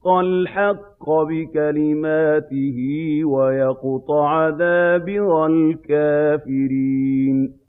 يُحِقَّ الْحَقَّ بِكَلِمَاتِهِ وَيَقْطَعَ دَابِرَ الْكَافِرِينَ.